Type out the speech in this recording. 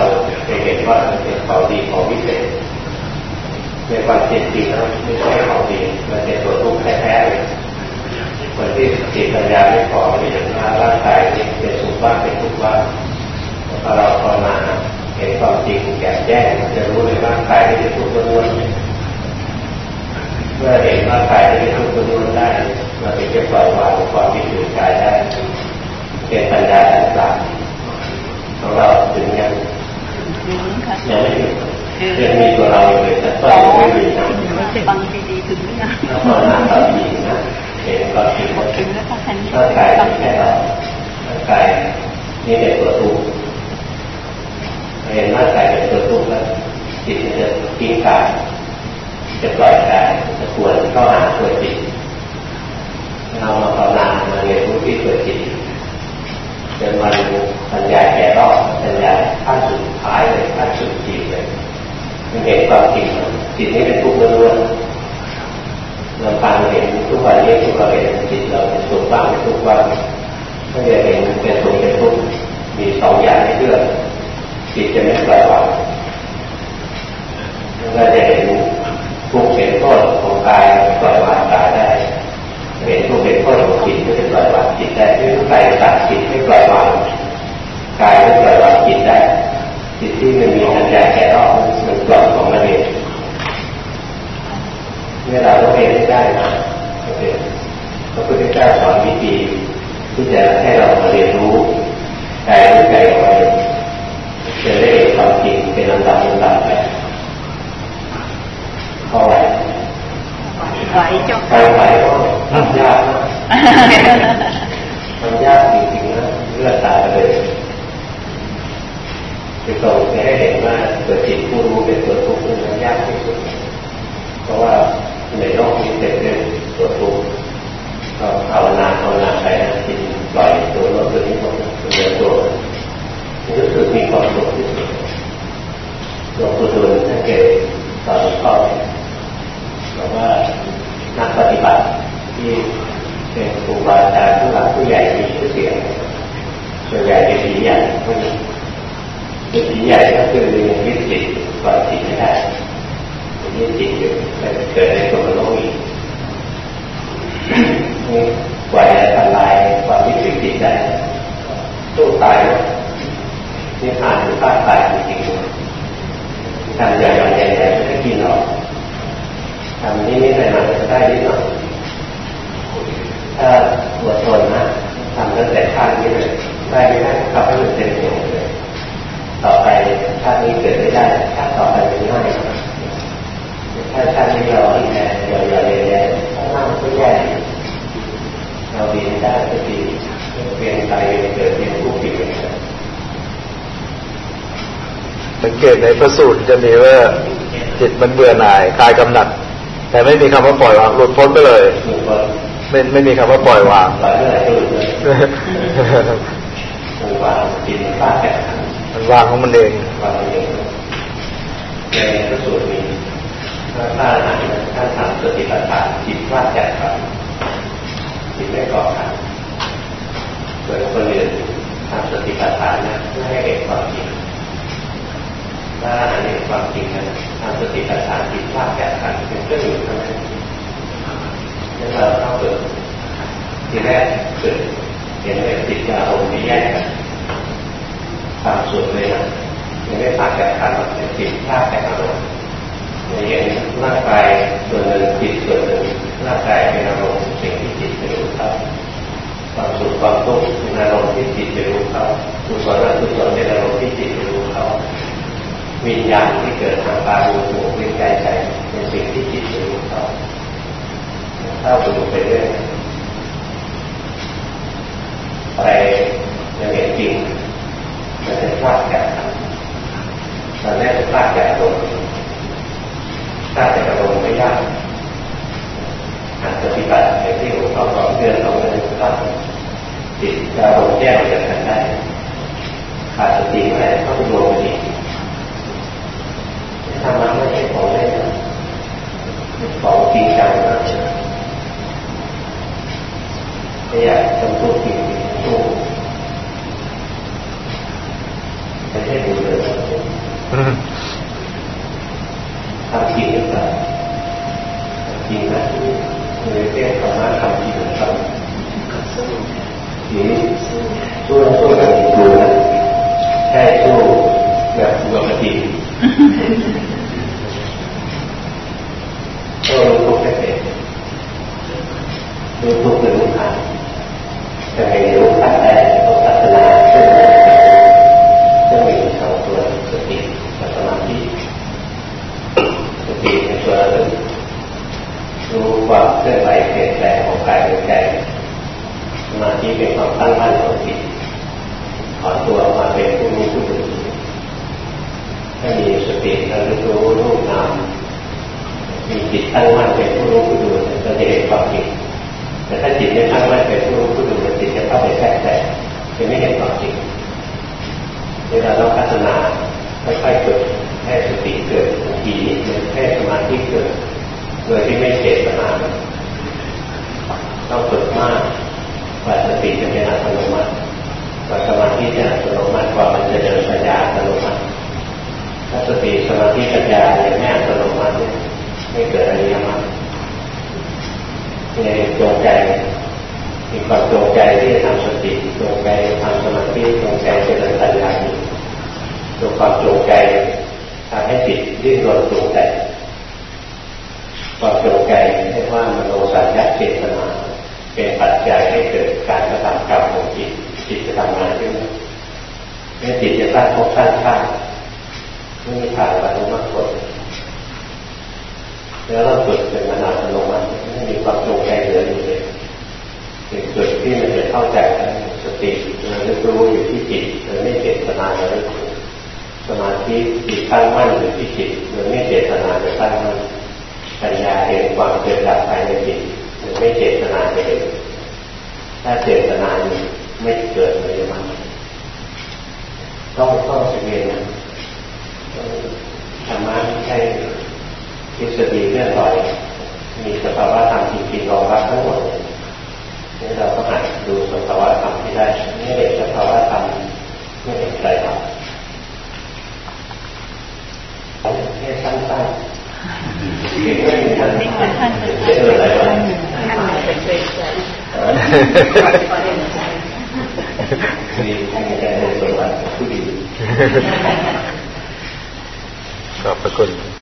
เราไปเห็นว่ามันเป็นของดีของวิเศษในความจริงจริงแล้วไม่ใช่ของดีมันเป็นตัวทุกข์แท้ๆเลยคนที่จิตปัญญาไม่พอไม่เห็นว่าร่างกายเป็นสุขบ้างเป็นทุกข์บ้างพอเราภาวนาเห็นความจริงแก่แจ้งจะรู้เลยร่างกายไม่ใช่ทุกข์ล้วนเมื่อเห็นร่างกายไม่ทุกข์ล้วนได้เราจะปล่อยวางความวิจิตรกายได้เป็นปัญญาต่างๆของเราถึงยัง ยังไม่ถึงยังมีตัวเราเลยแต่ต้นไม่มีนะบางทีดีถึงหรือยังถ้าภาวนาตอนนี้นะเห็นก็ถึงถึงแล้วค่ะท่านร่างกายแค่เราร่างกายนี่เป็นตัวทุกข์เห็นร่างกายเป็นตัวทุกข์แล้วจิตจะทิ้งกายจะปล่อยกายจะควรเข้าหาตัวจิตเรามาภาวนามาเรียนรู้ที่ตัวจิตจนวันปัญญาแก่รอบปัญญาขั้นสุดท้ายเลยขั้นสุดจิตเลยมัน เห็นความจริงจิตนี้เป็นทุกข์ล้วนเราฟังเห็นทุกวันนี้ทุกวันเห็นจิตเราเป็นสุขบ้างเป็นทุกข์บ้างถ้าจะเห็นเป็นสุขเป็นทุกข์มีสองอย่างให้เลือกจิตจะไม่ปล่อยวางเราจะเห็นทุกข์เห็นโทษของกายปล่อยวางกายได้เห็นทุกข์เห็นโทษของจิตก็จะปล่อยวางจิตได้ด้วยกายตัดจิตไม่ปล่อยวางกายไม่ปล่อยวางจิตได้จิตที่มันมีปัญญาแก่รอบมันปล่อยของมันเอง เมื่อเราเรียนได้นะโอเคพระพุทธเจ้าสอนวิธีที่จะให้เรามาเรียนรู้กายรู้ใจของเราจะได้เห็นความจริงเป็นลำดับลำดับไปเข้าไหวไหวจ้าไปไหวก็ทำยากทำยากจริงๆนะเลือดตายเลยจะตรงให้เห็นว่าตัวจิตผู้รู้เป็นตัวทุกข์นั้นยากที่สุด เพราะว่า ในโลกนี้เต็มด้วยตัวทุกข์ก็ภาวนาภาวนาไปจิตปล่อยตัวโลกตัวนี้หมดเดียวตัวรู้สึกมีความสุขที่สุดหลวงปู่ดูลท่านเกศสอนข้อบอกว่านักปฏิบัติที่เป็นครูบาอาจารย์ผู้หลักผู้ใหญ่มีชื่อเสียงส่วนใหญ่เป็นผีใหญ่พวกนี้เป็นผีใหญ่ก็คือยึดจิตปล่อยจิตไม่ได้ยึดจิตอยู่เกิดในตัวโลกอีกนี่กว่าจะทำลายความยึดจิตได้ตู้ตายนี่ผ่านหรือพลาดตายจริง ๆทำอย่างๆใหญ่ๆไม่กินหรอกทำนี้นี่หน่อยๆจะได้นิดหน่อยถ้าปวดทนนะทำตั้งแต่ข้างนี้เลยได้ไม่ได้กลับให้มันเต็มที่เลยต่อไปชาตินี้เกิดไม่ได้ชาติต่อไปเป็นง่ายถ้าชาตินี้เราแย่เดี๋ยวอย่าเลยแย่ถ้านั่งก็แย่เราดียนได้ก็ดีเปลี่ยนไปเกิดเป็นผู้ผิดเลย สังเกตในพระสูตรจะมีว่าจิตมันเบื่อหน่ายคลายกำหนัด แต่ไม่มีคำว่าปล่อยวางหลุดพ้นไปเลยไม่ไม่มีคำว่าปล่อยวางวางจิตฟาดแก่มันวางของมันเองในพระสูตรมีถ้าท่านท่านทำสติปัฏฐานจิตฟาดแก่ครับจิตไม่ก่อกันส่วนคนอื่นทำสติปัฏฐานนะไม่ให้เห็นความจริง ถ้าเห็นความจริงนะทำสติปัฏฐานจิตฟาดแก่กันเป็นเครื่อยู่เท่านั้นนั่นเราเข้าเกิดทีแรกเกิดเห็นเลยจิตกับอารมณ์ที่แยกกันความสุขเลยนะยังไม่พลาดแต่การเป็นจิตพลาดแต่อารมณ์อย่างเห็นร่างกายส่วนหนึ่งจิตส่วนหนึ่งร่างกายเป็นอารมณ์สิ่งที่จิตไปรู้เขาความสุขความทุกข์เป็นอารมณ์ที่จิตไปรู้เขากุศลอกุศลเป็นอารมณ์ที่จิต วิญญาณที่เกิดทางตาหูจมูกลิ้นกายใจเป็นสิ่งที่จิตไปรู้เขาถ้าดูไปเรื่อยอะไรยังเห็นจริงมันจะพลาดจากตอนแรกจะพลาดจากลมพลาดจากลมไม่ยากหากปฏิบัติในที่หลวงพ่อสอนเรื่องเราจะพลาดจิตจะลมแยกจากกันได้ขาดสติอะไรต้องรวมกันอีกทำมาไม่ใช่ของเล่น ของจริงจังนะไม่อยากทำตัวจริงสู้ประเทศทำจริงหรือเปล่าจริงนะในเรื่องธรรมะทำจริงหรือเปล่านี่สู้สู้แบบดูนะแค่สู้แบบปกติ ก็รู้ทุกข์แค่เป็นรู้ทุกข์เป็นรู้ทางจะให้รู้ทันได้ต้องพัฒนาขึ้นจะมีสองตัวสติกับสมาธิสติเป็นตัวรู้รู้ความเคลื่อนไหวเปลี่ยนแปลงของกายของใจสมาธิเป็นความตั้งมั่นของจิตถอนตัวมาเป็นผู้รู้ผู้ดูถ้ามีสติระลึกรู้รูปนามมีจิ ตั้งมั่นเป็นผู้รู้ผู้ดูเราจะเห็นความจริงแต่ถ้าจิตไม่ตั้งมั่นเป็นผู้รู้ผู้ดูจิตจะเข้าไปแทรกแต่จะไม่เห็นความจริงเวลาเราพัฒนาค่อยๆฝึกให้สติเกิดทีนิดนึงให้สมาธิเกิดโดยที่ไม่เจตนาต้องฝึกมากกว่าสติจะเป็นอัตโนมัติกว่าสมาธิจะอัตโนมัติกว่ามันจะเดินปัญญาอัตโนมัติถ้าสติสมาธิปัญญาเนี่ยไม่อัตโนมัติ เกิดอริยมรรคในดวงใจมีความจงใจที่จะทำสติจงใจทำสมาธิจงใจเจริญปัญญาอยู่ตัวความจงใจทำให้จิตดิ้นรนจงใจความจงใจเรียกว่ามโนสัญญาเจตนาเป็นปัจจัยให้เกิดการกระทำกรรมของจิตจิตจะทำงานขึ้นเมื่อจิตจะสร้างภพสร้างชาติไม่มีทางบรรลุมรรคผล แล้วเราฝึกเป็นมานานลงมาไม่มีความจงใจเหลืออยู่เลยเป็นจุดที่มันจะเข้าใจสติเราจะรู้อยู่ที่จิตโดยไม่เจตนาเลยสมาธิจิตตั้งมั่นอยู่ที่จิตโดยไม่เจตนาจะตั้งมั่นปัญญาเห็นความเกิดดับภายในจิตโดยไม่เจตนาเห็นถ้าเจตนาไม่เกิดเลยมันต้องต้องสังเกตนะธรรมะไม่ใช่ ทฤษฎีเรื่องลอยมีสภาวะธรรมจริงๆรองรับทั้งหมดนี่เราก็หัดดูสภาวะธรรมที่ได้ไม่เห็นสภาวะธรรมไม่เห็นใจธรรมแค่สั้นๆเก่งไม่มีทันนี่คือท่านเป็นเจออะไรวะท่านเป็นเป็นใจมีท่านผู้ดีขอบพระคุณ